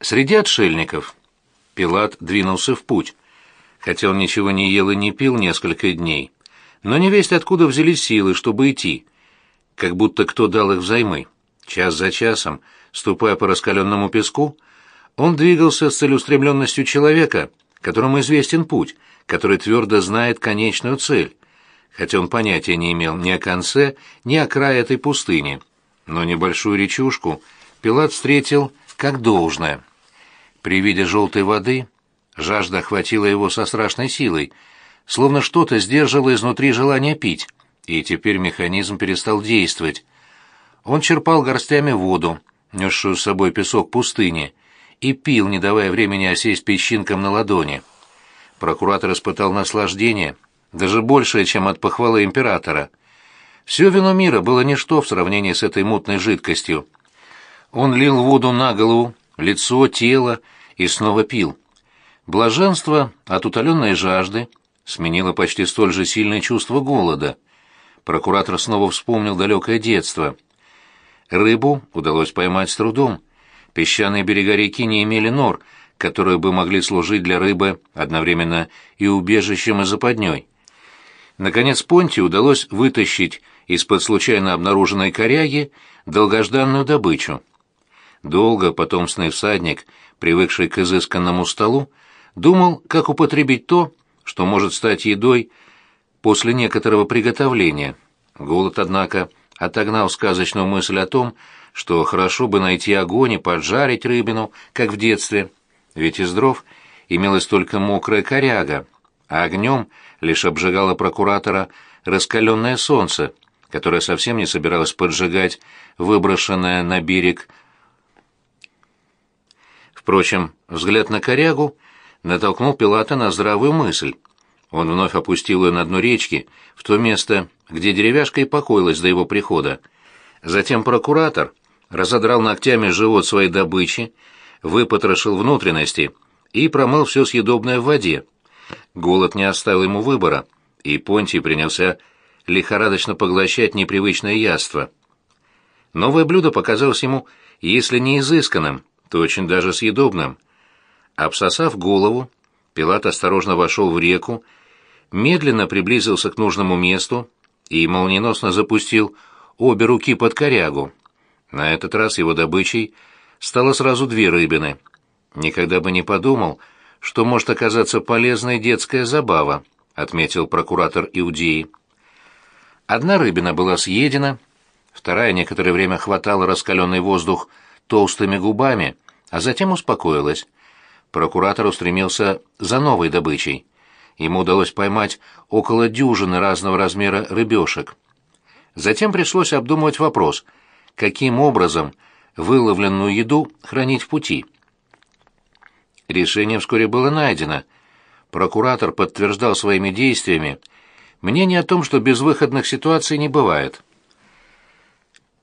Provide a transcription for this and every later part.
Среди отшельников Пилат двинулся в путь, хотя он ничего не ел и не пил несколько дней. Но не весть откуда взялись силы, чтобы идти, как будто кто дал их взаймы. Час за часом, ступая по раскаленному песку, он двигался с целеустремленностью человека, которому известен путь, который твердо знает конечную цель, хотя он понятия не имел ни о конце, ни о крае этой пустыни. Но небольшую речушку Пилат встретил как должное. При виде желтой воды жажда охватила его со страшной силой, словно что-то сдерживало изнутри желание пить, и теперь механизм перестал действовать. Он черпал горстями воду, несшую с собой песок пустыни, и пил, не давая времени осесть песчинкам на ладони. Прокуратор испытал наслаждение, даже большее, чем от похвалы императора. Все вино мира было ничто в сравнении с этой мутной жидкостью. Он лил воду на голову, лицо, тело и снова пил. Блаженство от утоленной жажды сменило почти столь же сильное чувство голода. Прокуратор снова вспомнил далекое детство. Рыбу удалось поймать с трудом. Песчаные берега реки не имели нор, которые бы могли служить для рыбы одновременно и убежищем, и западней. Наконец Понти удалось вытащить из-под случайно обнаруженной коряги долгожданную добычу. Долго потомственный всадник, привыкший к изысканному столу, думал, как употребить то, что может стать едой после некоторого приготовления. Голод, однако, отогнал сказочную мысль о том, что хорошо бы найти огонь и поджарить рыбину, как в детстве, ведь из дров имелась только мокрая коряга, а огнем лишь обжигало прокуратора раскаленное солнце, которое совсем не собиралось поджигать выброшенное на берег Впрочем, взгляд на корягу натолкнул Пилата на здравую мысль. Он вновь опустил ее на дно речки, в то место, где деревяшка и покоилась до его прихода. Затем прокуратор разодрал ногтями живот своей добычи, выпотрошил внутренности и промыл все съедобное в воде. Голод не оставил ему выбора, и Понтий принялся лихорадочно поглощать непривычное яство. Новое блюдо показалось ему, если не изысканным, то очень даже съедобным. Обсосав голову, Пилат осторожно вошел в реку, медленно приблизился к нужному месту и молниеносно запустил обе руки под корягу. На этот раз его добычей стало сразу две рыбины. Никогда бы не подумал, что может оказаться полезной детская забава, отметил прокуратор Иудеи. Одна рыбина была съедена, вторая некоторое время хватала раскаленный воздух толстыми губами, а затем успокоилась. Прокуратор устремился за новой добычей. Ему удалось поймать около дюжины разного размера рыбешек. Затем пришлось обдумывать вопрос, каким образом выловленную еду хранить в пути. Решение вскоре было найдено. Прокуратор подтверждал своими действиями мнение о том, что безвыходных ситуаций не бывает.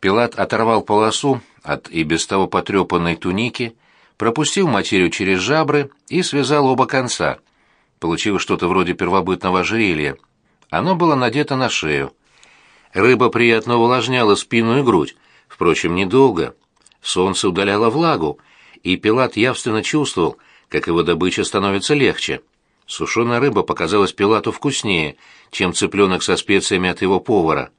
Пилат оторвал полосу от и без того потрепанной туники, пропустил материю через жабры и связал оба конца. Получилось что-то вроде первобытного ожерелья. Оно было надето на шею. Рыба приятно увлажняла спину и грудь, впрочем, недолго. Солнце удаляло влагу, и Пилат явственно чувствовал, как его добыча становится легче. Сушеная рыба показалась Пилату вкуснее, чем цыпленок со специями от его повара.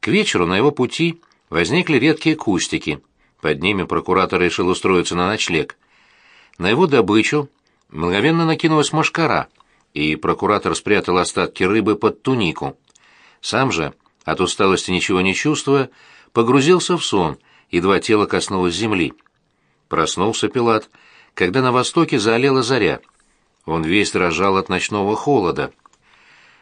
К вечеру на его пути возникли редкие кустики. Под ними прокуратор решил устроиться на ночлег. На его добычу мгновенно накинулась мошкара, и прокуратор спрятал остатки рыбы под тунику. Сам же, от усталости ничего не чувствуя, погрузился в сон, едва тело коснулось земли. Проснулся Пилат, когда на востоке заолела заря. Он весь дрожал от ночного холода.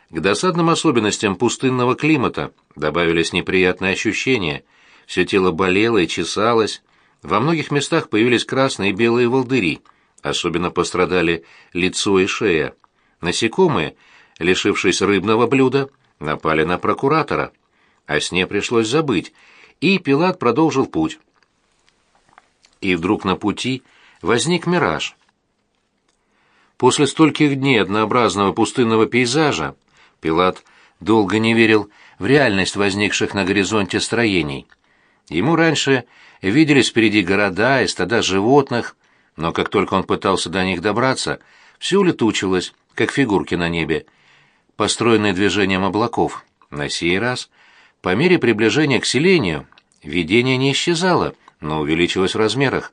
К досадным особенностям пустынного климата добавились неприятные ощущения — все тело болело и чесалось. Во многих местах появились красные и белые волдыри. Особенно пострадали лицо и шея. Насекомые, лишившись рыбного блюда, напали на прокуратора. О сне пришлось забыть, и Пилат продолжил путь. И вдруг на пути возник мираж. После стольких дней однообразного пустынного пейзажа Пилат долго не верил в реальность возникших на горизонте строений – Ему раньше виделись впереди города и стада животных, но как только он пытался до них добраться, все улетучилось, как фигурки на небе, построенные движением облаков. На сей раз, по мере приближения к селению, видение не исчезало, но увеличилось в размерах.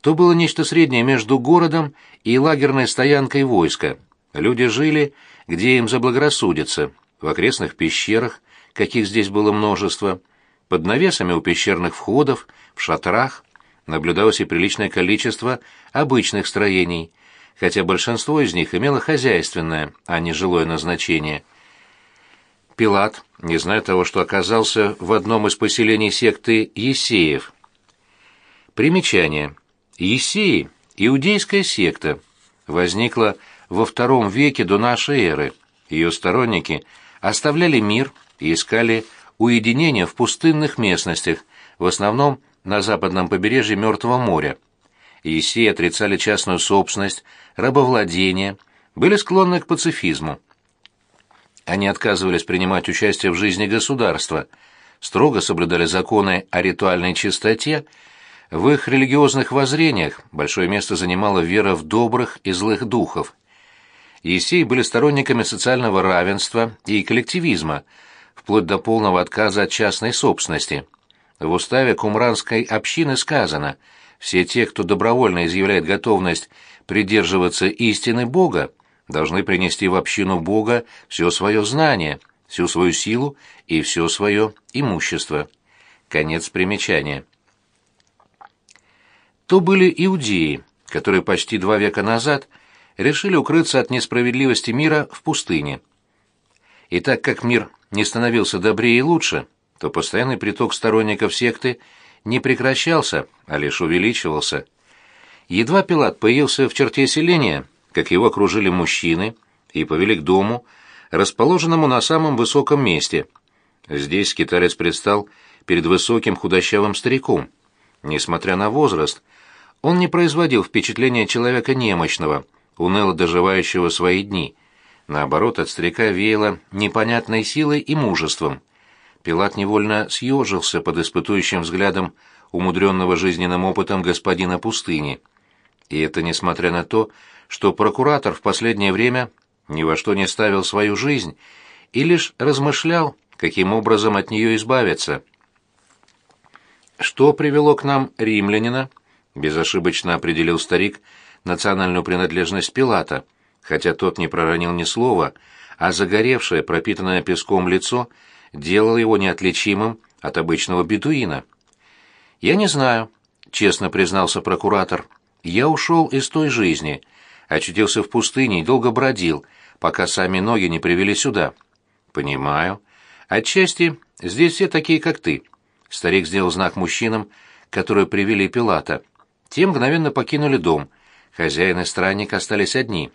То было нечто среднее между городом и лагерной стоянкой войска. Люди жили, где им заблагорассудится, в окрестных пещерах, каких здесь было множество, под навесами у пещерных входов, в шатрах. Наблюдалось и приличное количество обычных строений, хотя большинство из них имело хозяйственное, а не жилое назначение. Пилат, не зная того, что оказался в одном из поселений секты Есеев. Примечание. Есеи – иудейская секта. Возникла во втором веке до нашей эры. Ее сторонники оставляли мир и искали уединения в пустынных местностях, в основном на западном побережье Мертвого моря. Есеи отрицали частную собственность, рабовладение, были склонны к пацифизму. Они отказывались принимать участие в жизни государства, строго соблюдали законы о ритуальной чистоте, в их религиозных воззрениях большое место занимала вера в добрых и злых духов. Есеи были сторонниками социального равенства и коллективизма, вплоть до полного отказа от частной собственности. В уставе кумранской общины сказано «Все те, кто добровольно изъявляет готовность придерживаться истины Бога, должны принести в общину Бога все свое знание, всю свою силу и все свое имущество». Конец примечания. То были иудеи, которые почти два века назад решили укрыться от несправедливости мира в пустыне. И так как мир не становился добрее и лучше, то постоянный приток сторонников секты не прекращался, а лишь увеличивался. Едва Пилат появился в черте селения, как его окружили мужчины и повели к дому, расположенному на самом высоком месте. Здесь скиталец предстал перед высоким худощавым стариком. Несмотря на возраст, он не производил впечатления человека немощного – уныло доживающего свои дни. Наоборот, от старика веяло непонятной силой и мужеством. Пилат невольно съежился под испытующим взглядом умудренного жизненным опытом господина пустыни. И это несмотря на то, что прокуратор в последнее время ни во что не ставил свою жизнь и лишь размышлял, каким образом от нее избавиться. «Что привело к нам римлянина?» — безошибочно определил старик — национальную принадлежность Пилата, хотя тот не проронил ни слова, а загоревшее, пропитанное песком лицо делало его неотличимым от обычного бедуина. «Я не знаю», — честно признался прокуратор. «Я ушел из той жизни, очутился в пустыне и долго бродил, пока сами ноги не привели сюда». «Понимаю. Отчасти здесь все такие, как ты». Старик сделал знак мужчинам, которые привели Пилата. Те мгновенно покинули дом, Хозяин и странник остались одни.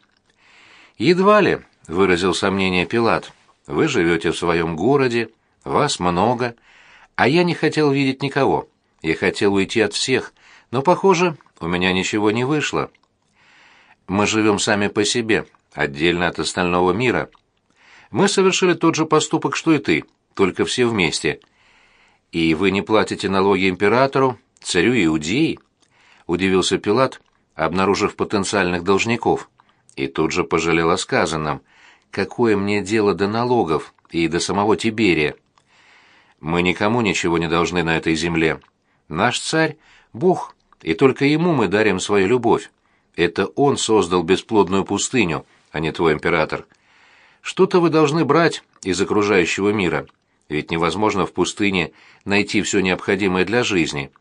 «Едва ли», — выразил сомнение Пилат, — «вы живете в своем городе, вас много, а я не хотел видеть никого. Я хотел уйти от всех, но, похоже, у меня ничего не вышло. Мы живем сами по себе, отдельно от остального мира. Мы совершили тот же поступок, что и ты, только все вместе. И вы не платите налоги императору, царю Иудеи?» — удивился Пилат, — обнаружив потенциальных должников, и тут же пожалел о сказанном. «Какое мне дело до налогов и до самого Тиберия? Мы никому ничего не должны на этой земле. Наш царь — Бог, и только ему мы дарим свою любовь. Это он создал бесплодную пустыню, а не твой император. Что-то вы должны брать из окружающего мира, ведь невозможно в пустыне найти все необходимое для жизни».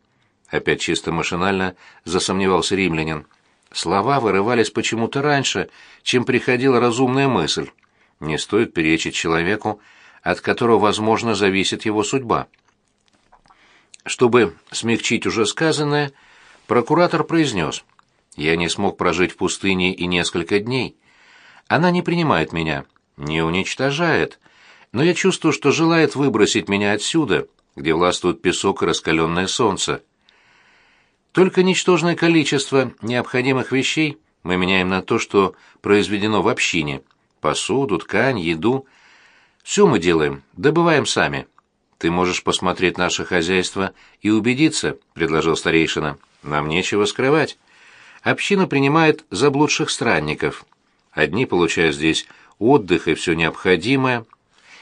Опять чисто машинально засомневался римлянин. Слова вырывались почему-то раньше, чем приходила разумная мысль. Не стоит перечить человеку, от которого, возможно, зависит его судьба. Чтобы смягчить уже сказанное, прокуратор произнес. «Я не смог прожить в пустыне и несколько дней. Она не принимает меня, не уничтожает, но я чувствую, что желает выбросить меня отсюда, где властвует песок и раскаленное солнце». Только ничтожное количество необходимых вещей мы меняем на то, что произведено в общине. Посуду, ткань, еду. Все мы делаем, добываем сами. Ты можешь посмотреть наше хозяйство и убедиться, — предложил старейшина. Нам нечего скрывать. община принимает заблудших странников. Одни получают здесь отдых и все необходимое.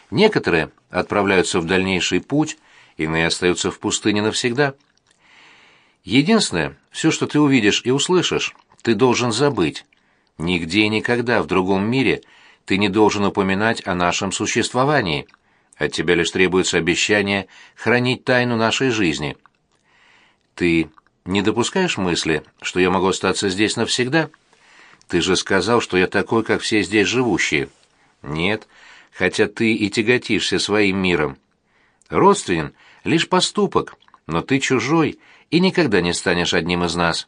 Некоторые отправляются в дальнейший путь, иные остаются в пустыне навсегда. Единственное, все, что ты увидишь и услышишь, ты должен забыть. Нигде и никогда в другом мире ты не должен упоминать о нашем существовании. От тебя лишь требуется обещание хранить тайну нашей жизни. Ты не допускаешь мысли, что я могу остаться здесь навсегда? Ты же сказал, что я такой, как все здесь живущие. Нет, хотя ты и тяготишься своим миром. Родственен — лишь поступок, но ты чужой и никогда не станешь одним из нас.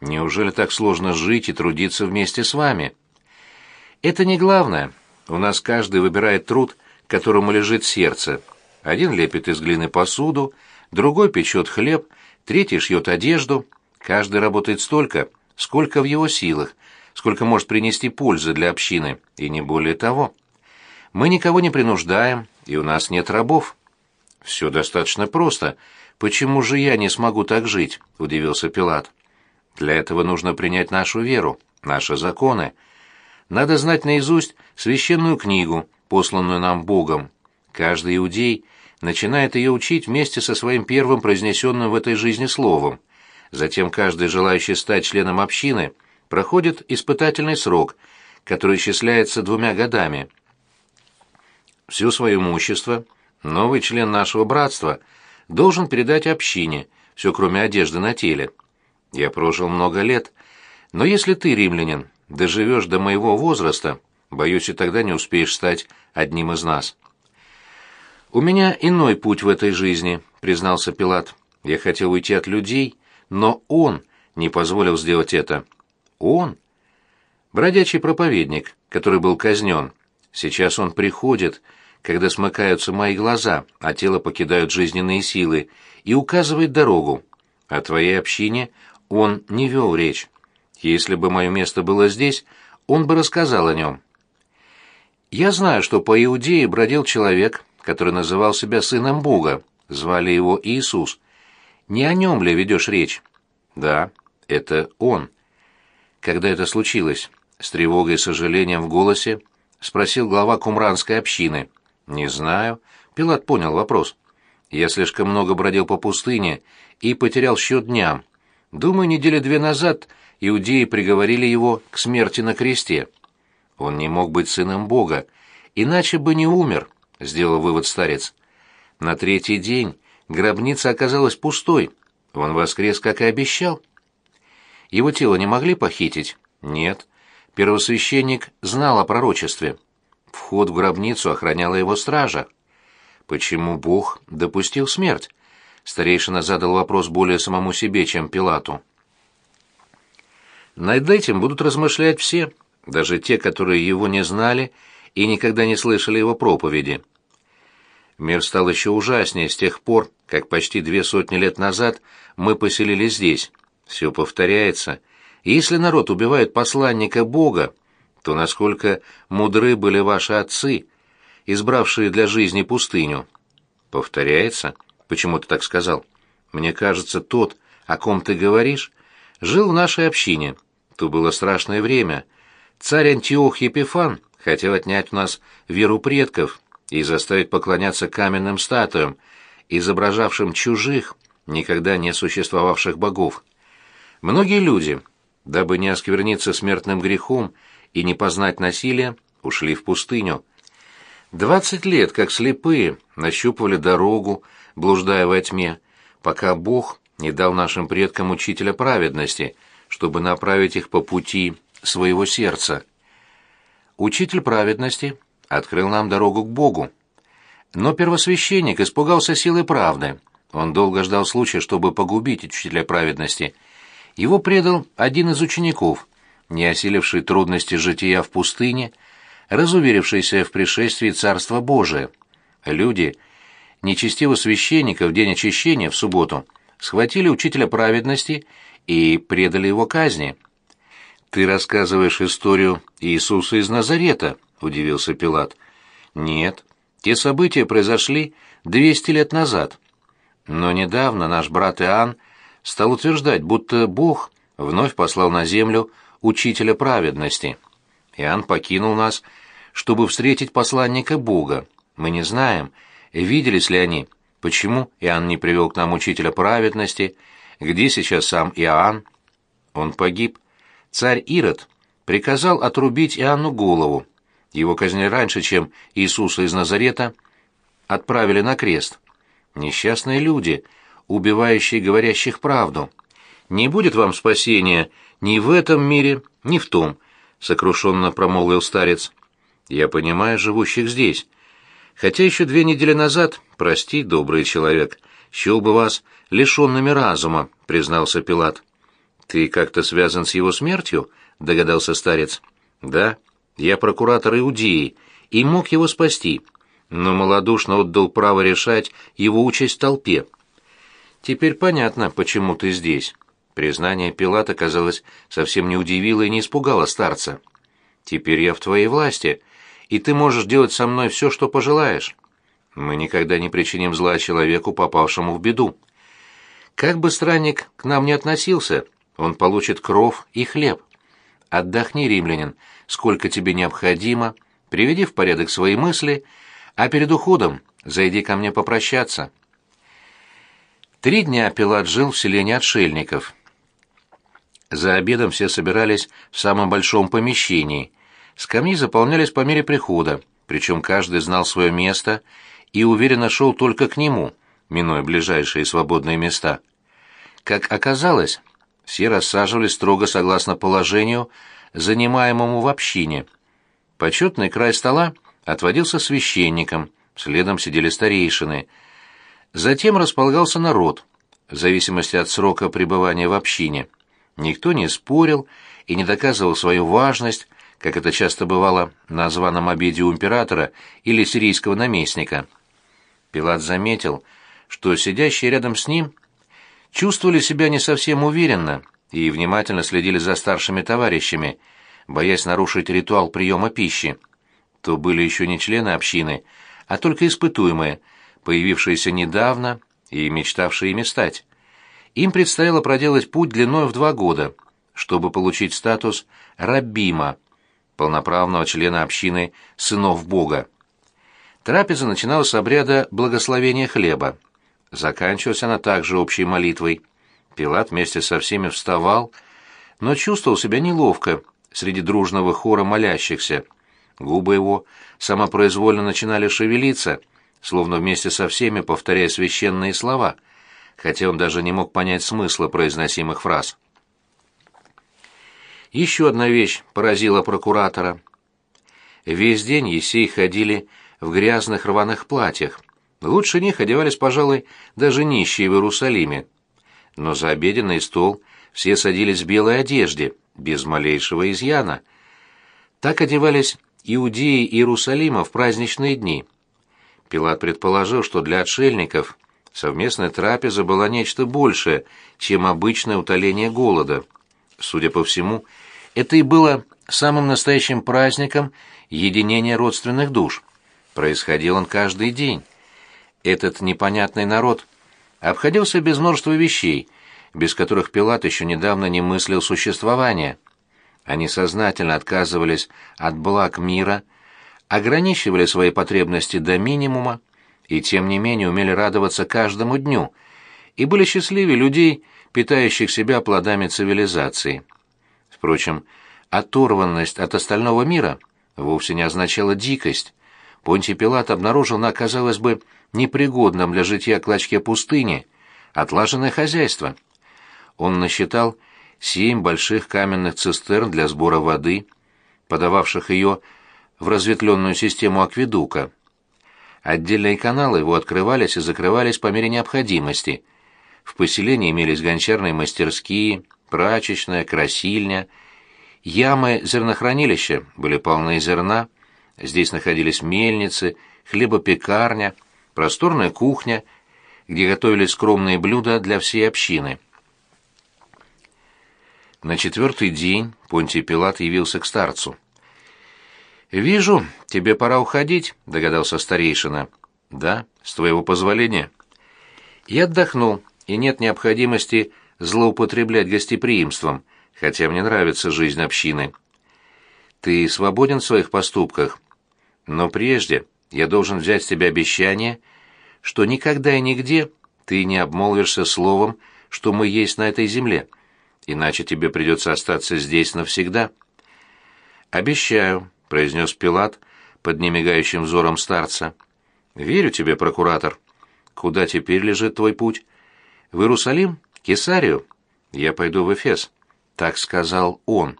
Неужели так сложно жить и трудиться вместе с вами? Это не главное. У нас каждый выбирает труд, которому лежит сердце. Один лепит из глины посуду, другой печет хлеб, третий шьет одежду. Каждый работает столько, сколько в его силах, сколько может принести пользы для общины, и не более того. Мы никого не принуждаем, и у нас нет рабов. Все достаточно просто. Почему же я не смогу так жить? удивился Пилат. Для этого нужно принять нашу веру, наши законы. Надо знать наизусть священную книгу, посланную нам Богом. Каждый иудей начинает ее учить вместе со своим первым произнесенным в этой жизни словом. Затем каждый желающий стать членом общины проходит испытательный срок, который исчисляется двумя годами. Все свое имущество новый член нашего братства должен передать общине, все кроме одежды на теле. Я прожил много лет, но если ты, римлянин, доживешь до моего возраста, боюсь, и тогда не успеешь стать одним из нас». «У меня иной путь в этой жизни», — признался Пилат. «Я хотел уйти от людей, но он не позволил сделать это». «Он?» «Бродячий проповедник, который был казнен. Сейчас он приходит, когда смыкаются мои глаза, а тело покидают жизненные силы, и указывает дорогу. О твоей общине он не вел речь. Если бы мое место было здесь, он бы рассказал о нем. Я знаю, что по Иудее бродил человек, который называл себя сыном Бога, звали его Иисус. Не о нем ли ведешь речь? Да, это он. Когда это случилось? С тревогой и сожалением в голосе спросил глава кумранской общины. Не знаю. Пилат понял вопрос. Я слишком много бродил по пустыне и потерял счет дням. Думаю, недели две назад иудеи приговорили его к смерти на кресте. Он не мог быть сыном Бога, иначе бы не умер, сделал вывод старец. На третий день гробница оказалась пустой. Он воскрес, как и обещал. Его тело не могли похитить? Нет. Первосвященник знал о пророчестве. Вход в гробницу охраняла его стража. Почему Бог допустил смерть? Старейшина задал вопрос более самому себе, чем Пилату. Над этим будут размышлять все, даже те, которые его не знали и никогда не слышали его проповеди. Мир стал еще ужаснее с тех пор, как почти две сотни лет назад мы поселились здесь. Все повторяется. Если народ убивает посланника Бога, то насколько мудры были ваши отцы, избравшие для жизни пустыню? Повторяется? Почему ты так сказал? Мне кажется, тот, о ком ты говоришь, жил в нашей общине. То было страшное время. Царь Антиох Епифан хотел отнять у нас веру предков и заставить поклоняться каменным статуям, изображавшим чужих, никогда не существовавших богов. Многие люди, дабы не оскверниться смертным грехом и не познать насилия, ушли в пустыню. Двадцать лет, как слепые, нащупывали дорогу, блуждая во тьме, пока Бог не дал нашим предкам учителя праведности, чтобы направить их по пути своего сердца. Учитель праведности открыл нам дорогу к Богу. Но первосвященник испугался силы правды. Он долго ждал случая, чтобы погубить учителя праведности. Его предал один из учеников, не осиливший трудности жития в пустыне, разуверившийся в пришествии Царства Божия. Люди, нечестиво священника в день очищения в субботу, схватили учителя праведности и предали его казни. «Ты рассказываешь историю Иисуса из Назарета», — удивился Пилат. «Нет, те события произошли двести лет назад. Но недавно наш брат Иоанн стал утверждать, будто Бог вновь послал на землю учителя праведности. Иоанн покинул нас, чтобы встретить посланника Бога. Мы не знаем, виделись ли они, почему Иоанн не привел к нам учителя праведности, где сейчас сам Иоанн. Он погиб. Царь Ирод приказал отрубить Иоанну голову. Его казнили раньше, чем Иисуса из Назарета отправили на крест. Несчастные люди, убивающие говорящих правду. Не будет вам спасения ни в этом мире, ни в том, сокрушенно промолвил старец. Я понимаю живущих здесь. Хотя еще две недели назад, прости, добрый человек, счел бы вас лишенными разума, признался Пилат. Ты как-то связан с его смертью? догадался старец. Да, я прокуратор Иудеи и мог его спасти, но малодушно отдал право решать его участь толпе. Теперь понятно, почему ты здесь. Признание Пилата, казалось, совсем не удивило и не испугало старца. «Теперь я в твоей власти, и ты можешь делать со мной все, что пожелаешь. Мы никогда не причиним зла человеку, попавшему в беду. Как бы странник к нам не относился, он получит кров и хлеб. Отдохни, римлянин, сколько тебе необходимо, приведи в порядок свои мысли, а перед уходом зайди ко мне попрощаться». Три дня Пилат жил в селении отшельников. За обедом все собирались в самом большом помещении. Скамьи заполнялись по мере прихода, причем каждый знал свое место и уверенно шел только к нему, минуя ближайшие свободные места. Как оказалось, все рассаживались строго согласно положению, занимаемому в общине. Почетный край стола отводился священникам, следом сидели старейшины. Затем располагался народ, в зависимости от срока пребывания в общине. Никто не спорил и не доказывал свою важность, как это часто бывало на званом обеде у императора или сирийского наместника. Пилат заметил, что сидящие рядом с ним чувствовали себя не совсем уверенно и внимательно следили за старшими товарищами, боясь нарушить ритуал приема пищи. То были еще не члены общины, а только испытуемые, появившиеся недавно и мечтавшие ими стать им предстояло проделать путь длиной в два года, чтобы получить статус раббима, полноправного члена общины сынов Бога. Трапеза начиналась с обряда благословения хлеба. Заканчивалась она также общей молитвой. Пилат вместе со всеми вставал, но чувствовал себя неловко среди дружного хора молящихся. Губы его самопроизвольно начинали шевелиться, словно вместе со всеми повторяя священные слова — хотя он даже не мог понять смысла произносимых фраз. Еще одна вещь поразила прокуратора. Весь день Есей ходили в грязных рваных платьях. Лучше них одевались, пожалуй, даже нищие в Иерусалиме. Но за обеденный стол все садились в белой одежде, без малейшего изъяна. Так одевались иудеи Иерусалима в праздничные дни. Пилат предположил, что для отшельников Совместная трапеза была нечто большее, чем обычное утоление голода. Судя по всему, это и было самым настоящим праздником единения родственных душ. Происходил он каждый день. Этот непонятный народ обходился без множества вещей, без которых Пилат еще недавно не мыслил существования. Они сознательно отказывались от благ мира, ограничивали свои потребности до минимума, и тем не менее умели радоваться каждому дню и были счастливее людей, питающих себя плодами цивилизации. Впрочем, оторванность от остального мира вовсе не означала дикость. Понтий Пилат обнаружил на, казалось бы, непригодном для житья клочке пустыни отлаженное хозяйство. Он насчитал семь больших каменных цистерн для сбора воды, подававших ее в разветвленную систему акведука. Отдельные каналы его открывались и закрывались по мере необходимости. В поселении имелись гончарные мастерские, прачечная, красильня. Ямы зернохранилища были полны зерна. Здесь находились мельницы, хлебопекарня, просторная кухня, где готовились скромные блюда для всей общины. На четвертый день Понтий Пилат явился к старцу. «Вижу, тебе пора уходить», — догадался старейшина. «Да, с твоего позволения». «Я отдохнул, и нет необходимости злоупотреблять гостеприимством, хотя мне нравится жизнь общины. Ты свободен в своих поступках, но прежде я должен взять с тебя обещание, что никогда и нигде ты не обмолвишься словом, что мы есть на этой земле, иначе тебе придется остаться здесь навсегда». «Обещаю», — произнес Пилат под немигающим взором старца. «Верю тебе, прокуратор. Куда теперь лежит твой путь? В Иерусалим? Кесарию? Я пойду в Эфес». Так сказал он.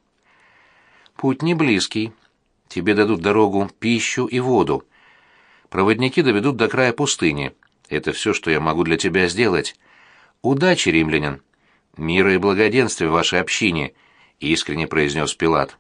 «Путь не близкий. Тебе дадут дорогу, пищу и воду. Проводники доведут до края пустыни. Это все, что я могу для тебя сделать. Удачи, римлянин! Мира и благоденствия в вашей общине!» — искренне произнес Пилат.